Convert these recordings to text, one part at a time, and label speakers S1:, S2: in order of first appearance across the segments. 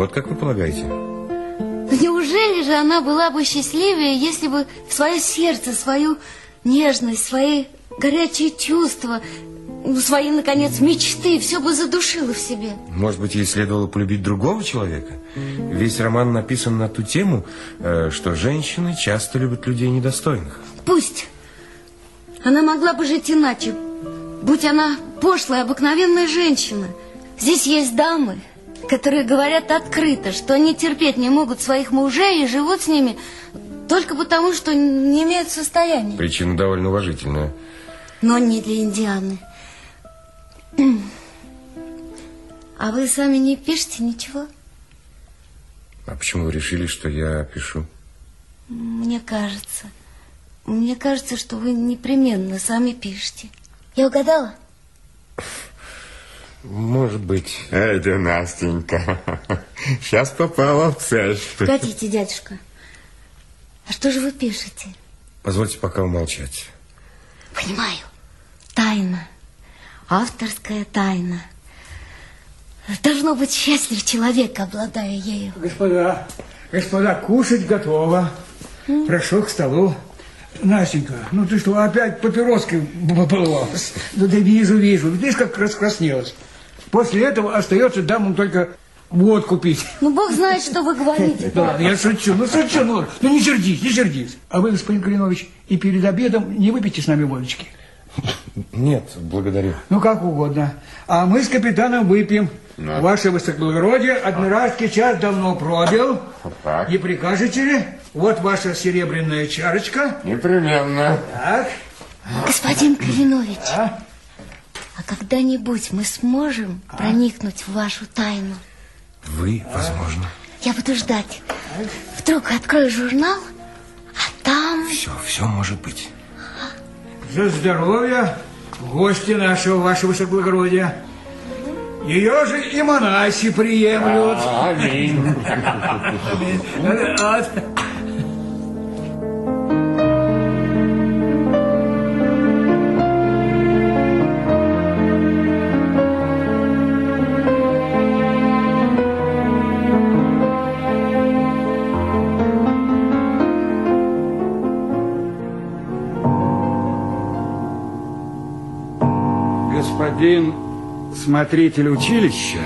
S1: Вот как вы полагаете?
S2: Неужели же она была бы счастливее, если бы свое сердце, свою нежность, свои горячие чувства, свои, наконец, мечты, все бы задушила в себе?
S1: Может быть, ей следовало полюбить другого человека? Весь роман написан на ту тему, э, что женщины часто любят людей недостойных.
S2: Пусть. Она могла бы жить иначе, будь она пошлая, обыкновенная женщина. Здесь есть дамы, которые говорят открыто, что они терпеть не могут своих мужей и живут с ними только потому, что не имеют состояния.
S1: Причина довольно уважительная.
S2: Но не для Индианы. А вы сами не пишете ничего?
S1: А почему вы решили, что я пишу?
S2: Мне кажется. Мне кажется, что вы непременно сами пишете. Я угадала?
S1: Может быть.
S3: Это Настенька. Сейчас попала в цель.
S2: Погодите, дядюшка. А что же вы пишете?
S1: Позвольте пока умолчать.
S2: Понимаю. Тайна. Авторская тайна. Должно быть счастлив человек, обладая ею.
S4: Господа, господа, кушать готово. Прошу к столу. Настенька, ну ты что, опять папироской поплывалась? Ну да вижу, вижу. Видишь, как раскраснелась. После этого остается дамам только водку пить.
S2: Ну, Бог знает, что вы говорите.
S4: Да ладно, я шучу, ну шучу, ну, ну не сердись, не сердись. А вы, господин Калинович, и перед обедом не выпейте с нами водочки?
S1: Нет, благодарю.
S4: Ну, как угодно. А мы с капитаном выпьем. Ваше высокоблагородие, адмиральский час давно пробил.
S3: Так.
S4: Не прикажете ли? Вот ваша серебряная чарочка.
S3: Непременно.
S4: Так.
S2: Господин Калинович,
S4: А?
S2: а когда-нибудь мы сможем проникнуть в вашу тайну?
S1: Вы, возможно.
S2: Я буду ждать. Вдруг открою журнал, а там...
S1: Все, все может быть.
S4: За здоровье гости нашего, ваше высокоблагородие. Ее же и монаси приемлют.
S3: Аминь.
S5: Смотритель училища,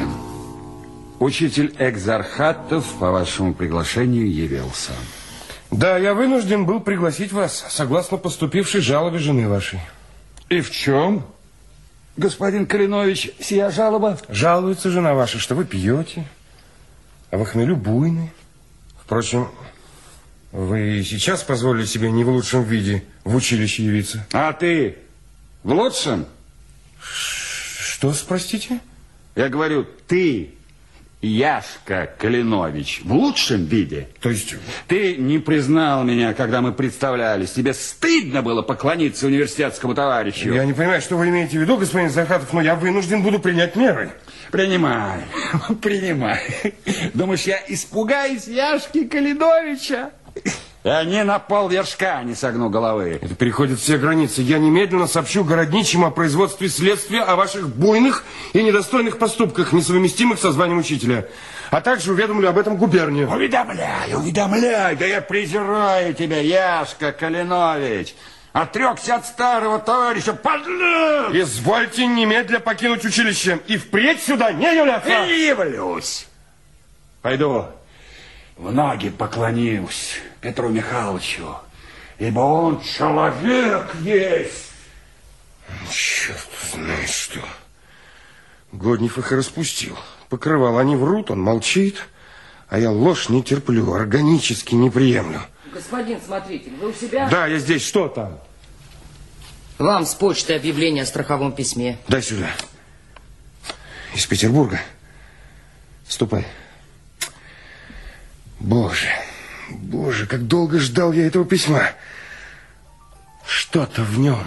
S5: учитель Экзархатов по вашему приглашению явился.
S1: Да, я вынужден был пригласить вас, согласно поступившей жалобе жены вашей.
S5: И в чем, господин Калинович, сия жалоба?
S1: Жалуется жена ваша, что вы пьете, а вы хмелю буйны. Впрочем, вы сейчас позволили себе не в лучшем виде в училище явиться.
S5: А ты в лучшем?
S1: Что, простите?
S5: Я говорю, ты, Яшка Калинович, в лучшем виде?
S1: То есть...
S5: Ты не признал меня, когда мы представлялись. Тебе стыдно было поклониться университетскому товарищу.
S1: Я не понимаю, что вы имеете в виду, господин Захатов, но я вынужден буду принять меры.
S5: Принимай, принимай. Думаешь, я испугаюсь Яшки Калиновича? Я не на пол вершка не согну головы.
S1: Это переходит все границы. Я немедленно сообщу городничим о производстве следствия о ваших буйных и недостойных поступках, несовместимых со званием учителя. А также уведомлю об этом губернию.
S5: Уведомляй, уведомляй. Да я презираю тебя, Яшка Калинович. Отрекся от старого товарища, подлец!
S1: Извольте немедля покинуть училище и впредь сюда не являться.
S5: Не явлюсь. Пойду в ноги поклонюсь Петру Михайловичу, ибо он человек есть.
S1: Черт знает что. Годнев их и распустил. Покрывал, они врут, он молчит. А я ложь не терплю, органически не приемлю.
S6: Господин смотритель, вы у себя?
S1: Да, я здесь. Что там?
S6: Вам с почты объявление о страховом письме.
S1: Дай сюда. Из Петербурга. Ступай. Боже, боже, как долго ждал я этого письма. Что-то в нем.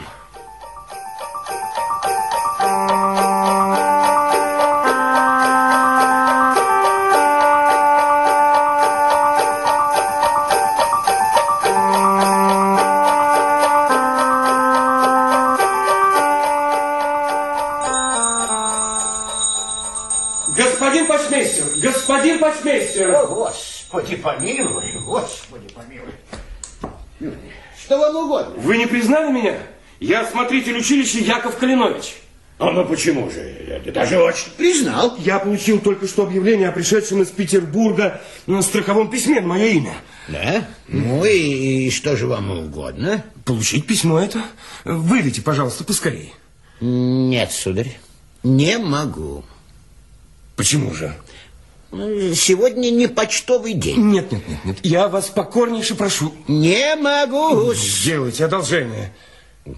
S1: Господин почмейстер, господин почмейстер!
S7: О, Господи, помилуй, Господи, помилуй. Что вам угодно?
S1: Вы не признали меня? Я смотритель училища Яков Калинович.
S7: А ну почему же? Я даже очень признал.
S1: Я получил только что объявление о пришедшем из Петербурга на страховом письме на мое имя.
S7: Да? Ну и, и что же вам угодно?
S1: Получить письмо это? Выйдите, пожалуйста, поскорее.
S7: Нет, сударь, не могу.
S1: Почему же?
S7: Сегодня не почтовый день.
S1: Нет, нет, нет, нет. Я вас покорнейше прошу.
S7: Не могу.
S1: Сделайте одолжение.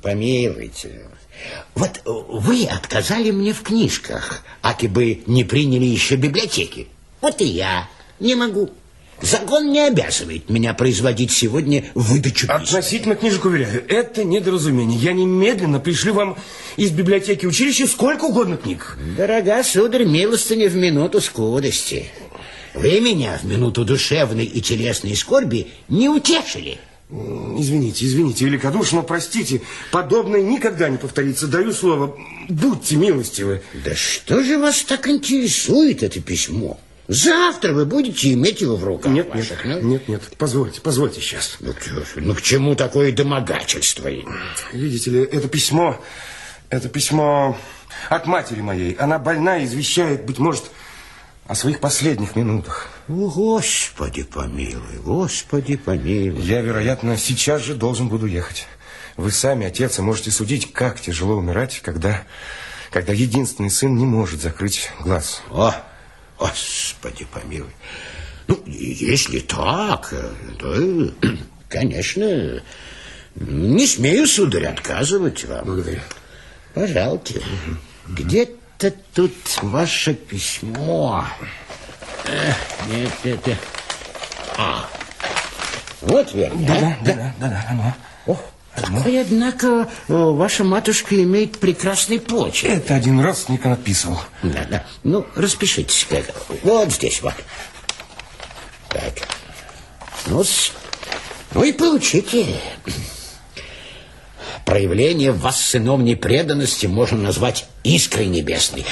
S7: Помилуйте. Вот вы отказали мне в книжках, аки бы не приняли еще библиотеки. Вот и я не могу. Закон не обязывает меня производить сегодня выдачу писем.
S1: Относительно книжек, уверяю, это недоразумение. Я немедленно пришлю вам из библиотеки училища сколько угодно книг.
S7: Дорога сударь, милостыня в минуту скудости. Вы меня в минуту душевной и телесной скорби не утешили.
S1: Извините, извините, великодушно, простите. Подобное никогда не повторится. Даю слово. Будьте милостивы.
S7: Да что же вас так интересует это письмо? Завтра вы будете иметь его в руках
S1: Нет,
S7: ваших,
S1: нет,
S7: ну?
S1: нет, нет. Позвольте, позвольте сейчас.
S7: Ну, ну к чему такое домогательство?
S1: Видите ли, это письмо, это письмо от матери моей. Она больна и извещает, быть может, о своих последних минутах.
S7: О, Господи помилуй, Господи помилуй.
S1: Я, вероятно, сейчас же должен буду ехать. Вы сами, отец, можете судить, как тяжело умирать, когда, когда единственный сын не может закрыть глаз.
S7: О, Господи помилуй. Ну, если так, э, то, э, конечно, не смею, сударь, отказывать вам.
S1: Благодарю.
S7: Пожалуйте. Где-то тут ваше письмо. Эх, Нет, это... А, вот верно.
S1: Да, да, да, да, да, оно.
S7: О, какой, однако, э, ваша матушка имеет прекрасный почерк.
S1: Это один родственник отписывал.
S7: Да, да. Ну, распишитесь. как. Вот здесь, вот. Так. ну -с. Ну и получите. Проявление в вас сыновней преданности можно назвать искрой небесной.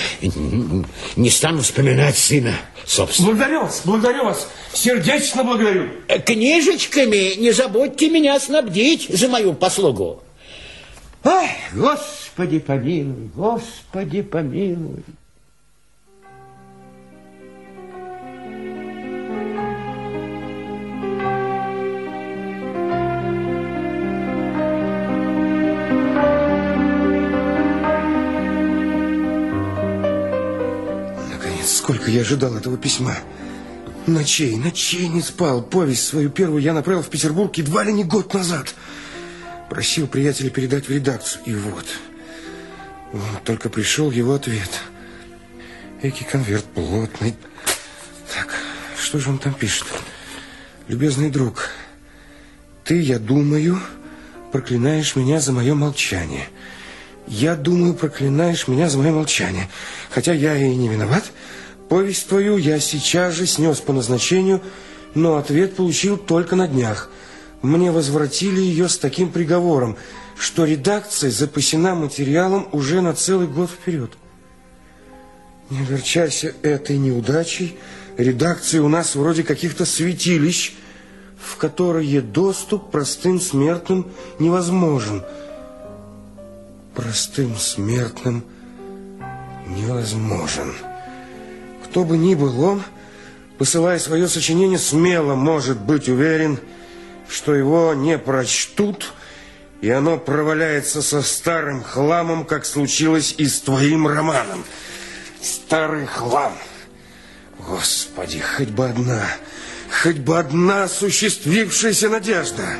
S7: Не стану вспоминать сына собственно.
S1: Благодарю вас, благодарю вас. Сердечно благодарю.
S7: Книжечками не забудьте меня снабдить за мою послугу. Ай, Господи помилуй, Господи помилуй.
S1: Сколько я ожидал этого письма. Ночей, ночей не спал. Повесть свою первую я направил в Петербург едва ли не год назад. Просил приятеля передать в редакцию. И вот. Вот только пришел его ответ. Экий конверт плотный. Так, что же он там пишет? Любезный друг, ты, я думаю, проклинаешь меня за мое молчание. Я думаю, проклинаешь меня за мое молчание. Хотя я и не виноват. Повесть твою я сейчас же снес по назначению, но ответ получил только на днях. Мне возвратили ее с таким приговором, что редакция запасена материалом уже на целый год вперед. Не огорчайся этой неудачей. Редакции у нас вроде каких-то святилищ, в которые доступ простым смертным невозможен. Простым смертным невозможен. Кто бы ни был он, посылая свое сочинение, смело может быть уверен, что его не прочтут, и оно проваляется со старым хламом, как случилось и с твоим романом. Старый хлам. Господи, хоть бы одна, хоть бы одна осуществившаяся надежда.